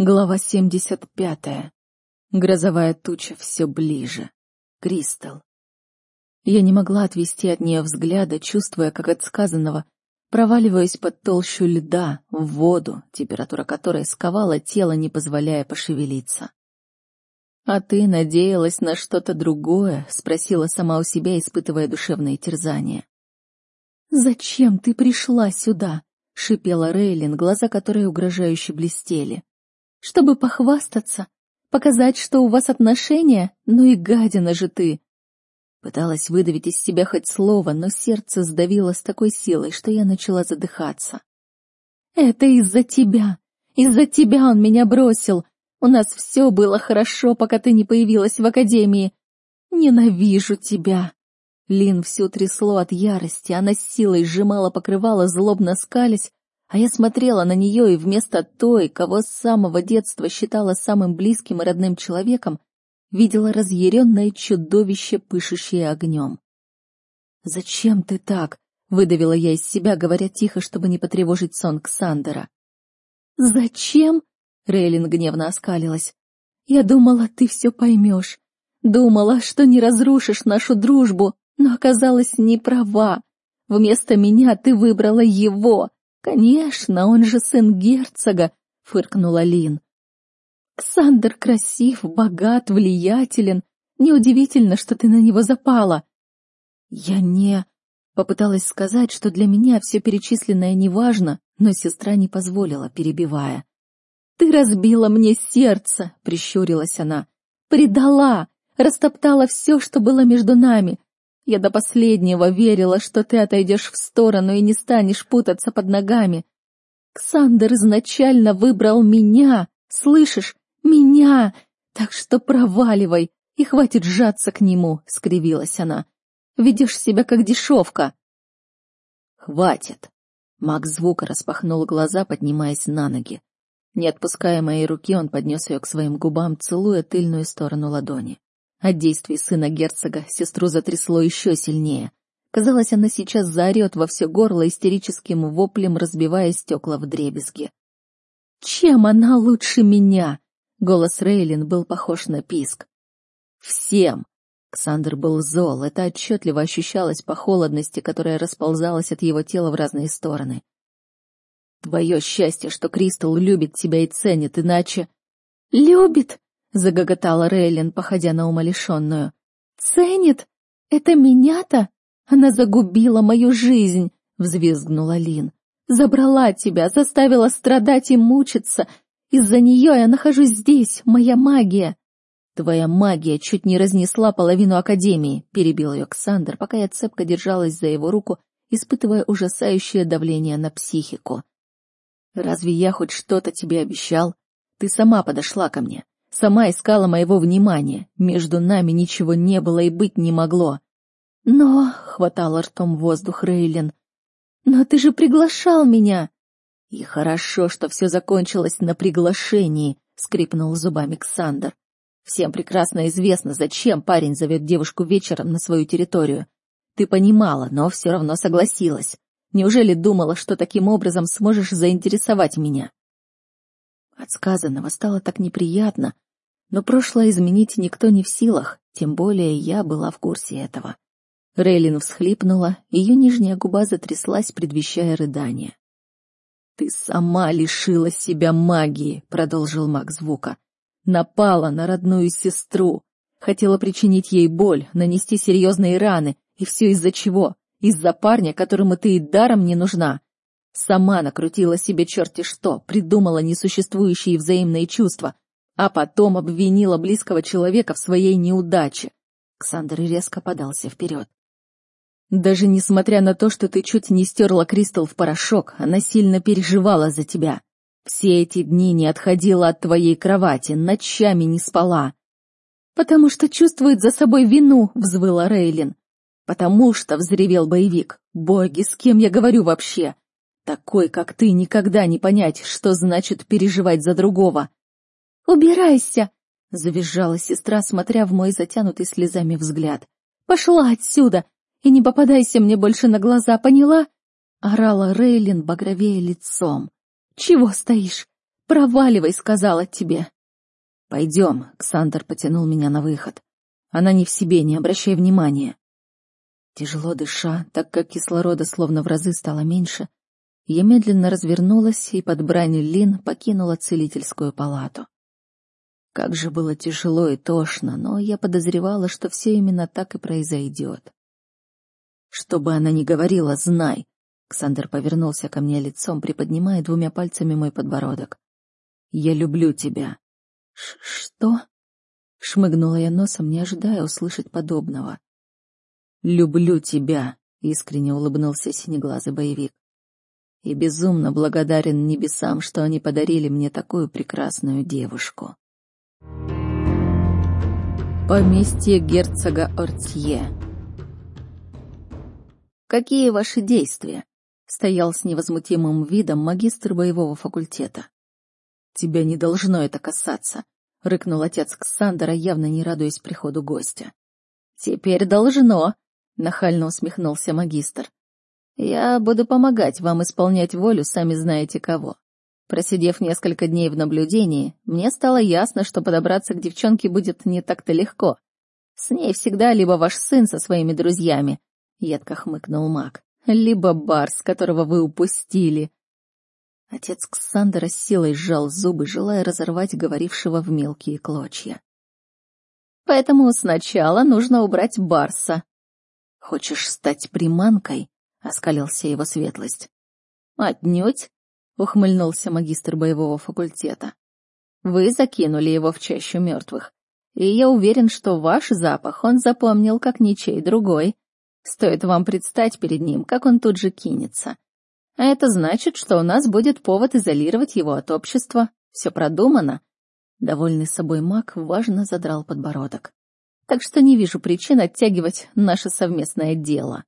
Глава 75. Грозовая туча все ближе. Кристал. Я не могла отвести от нее взгляда, чувствуя, как от сказанного проваливаюсь под толщу льда, в воду, температура которой сковала тело, не позволяя пошевелиться. «А ты надеялась на что-то другое?» — спросила сама у себя, испытывая душевные терзания. «Зачем ты пришла сюда?» — шипела Рейлин, глаза которой угрожающе блестели чтобы похвастаться, показать, что у вас отношения, ну и гадина же ты. Пыталась выдавить из себя хоть слово, но сердце сдавило с такой силой, что я начала задыхаться. «Это из-за тебя! Из-за тебя он меня бросил! У нас все было хорошо, пока ты не появилась в академии! Ненавижу тебя!» Лин всю трясло от ярости, она с силой сжимала покрывало, злобно скались, а я смотрела на нее и вместо той, кого с самого детства считала самым близким и родным человеком, видела разъяренное чудовище, пышущее огнем. «Зачем ты так?» — выдавила я из себя, говоря тихо, чтобы не потревожить сон Ксандера. «Зачем?» — Рейлин гневно оскалилась. «Я думала, ты все поймешь. Думала, что не разрушишь нашу дружбу, но оказалась не права. Вместо меня ты выбрала его, «Конечно, он же сын герцога», — фыркнула Лин. «Ксандр красив, богат, влиятелен. Неудивительно, что ты на него запала». «Я не...» — попыталась сказать, что для меня все перечисленное неважно, но сестра не позволила, перебивая. «Ты разбила мне сердце», — прищурилась она. «Предала, растоптала все, что было между нами, я до последнего верила, что ты отойдешь в сторону и не станешь путаться под ногами. Ксандер изначально выбрал меня, слышишь, меня, так что проваливай и хватит сжаться к нему, — скривилась она. Ведешь себя как дешевка. Хватит. Маг звука распахнул глаза, поднимаясь на ноги. Не отпуская моей руки, он поднес ее к своим губам, целуя тыльную сторону ладони. От действий сына герцога сестру затрясло еще сильнее. Казалось, она сейчас заорет во все горло истерическим воплем, разбивая стекла в дребезги. «Чем она лучше меня?» Голос Рейлин был похож на писк. «Всем!» Ксандр был зол, это отчетливо ощущалось по холодности, которая расползалась от его тела в разные стороны. «Твое счастье, что Кристал любит тебя и ценит, иначе...» «Любит!» — загоготала Рейлин, походя на умалишенную. «Ценит? Это меня-то? Она загубила мою жизнь!» — взвизгнула Лин. «Забрала тебя, заставила страдать и мучиться. Из-за нее я нахожусь здесь, моя магия!» «Твоя магия чуть не разнесла половину Академии», — перебил ее Ксандр, пока я цепко держалась за его руку, испытывая ужасающее давление на психику. «Разве я хоть что-то тебе обещал? Ты сама подошла ко мне, Сама искала моего внимания. Между нами ничего не было и быть не могло. Но, — хватала ртом воздух Рейлин, — но ты же приглашал меня. И хорошо, что все закончилось на приглашении, — скрипнул зубами Ксандр. Всем прекрасно известно, зачем парень зовет девушку вечером на свою территорию. Ты понимала, но все равно согласилась. Неужели думала, что таким образом сможешь заинтересовать меня? От сказанного стало так неприятно, но прошлое изменить никто не в силах, тем более я была в курсе этого. Рейлин всхлипнула, ее нижняя губа затряслась, предвещая рыдание. «Ты сама лишила себя магии», — продолжил маг звука. «Напала на родную сестру. Хотела причинить ей боль, нанести серьезные раны. И все из-за чего? Из-за парня, которому ты и даром не нужна. Сама накрутила себе черти что, придумала несуществующие взаимные чувства, а потом обвинила близкого человека в своей неудаче. Ксандр резко подался вперед. Даже несмотря на то, что ты чуть не стерла Кристал в порошок, она сильно переживала за тебя. Все эти дни не отходила от твоей кровати, ночами не спала. «Потому что чувствует за собой вину», — взвыла Рейлин. «Потому что», — взревел боевик, — «боги, с кем я говорю вообще? Такой, как ты, никогда не понять, что значит переживать за другого. «Убирайся!» — завизжала сестра, смотря в мой затянутый слезами взгляд. «Пошла отсюда! И не попадайся мне больше на глаза, поняла?» — орала Рейлин, багровее лицом. «Чего стоишь? Проваливай, сказала тебе. Пойдем, Ксандр потянул меня на выход. Она не в себе, не обращай внимания. Тяжело дыша, так как кислорода словно в разы стало меньше, я медленно развернулась и под брань Лин покинула целительскую палату. Как же было тяжело и тошно, но я подозревала, что все именно так и произойдет. Что бы она ни говорила, знай. Ксандер повернулся ко мне лицом, приподнимая двумя пальцами мой подбородок. Я люблю тебя. Ш что? Шмыгнула я носом, не ожидая услышать подобного. Люблю тебя, искренне улыбнулся синеглазый боевик. И безумно благодарен небесам, что они подарили мне такую прекрасную девушку. Поместье герцога Ортье. «Какие ваши действия?» — стоял с невозмутимым видом магистр боевого факультета. «Тебя не должно это касаться», — рыкнул отец Ксандера, явно не радуясь приходу гостя. «Теперь должно», — нахально усмехнулся магистр. «Я буду помогать вам исполнять волю, сами знаете кого. Просидев несколько дней в наблюдении, мне стало ясно, что подобраться к девчонке будет не так-то легко. С ней всегда либо ваш сын со своими друзьями, — едко хмыкнул маг, — либо Барс, которого вы упустили. Отец Ксандера силой сжал зубы, желая разорвать говорившего в мелкие клочья. Поэтому сначала нужно убрать Барса. Хочешь стать приманкой? — оскалился его светлость. Отнюдь ухмыльнулся магистр боевого факультета. Вы закинули его в чащу мертвых, и я уверен, что ваш запах он запомнил как ничей другой. Стоит вам предстать перед ним, как он тут же кинется. А это значит, что у нас будет повод изолировать его от общества. Все продумано. Довольный собой маг важно задрал подбородок. Так что не вижу причин оттягивать наше совместное дело.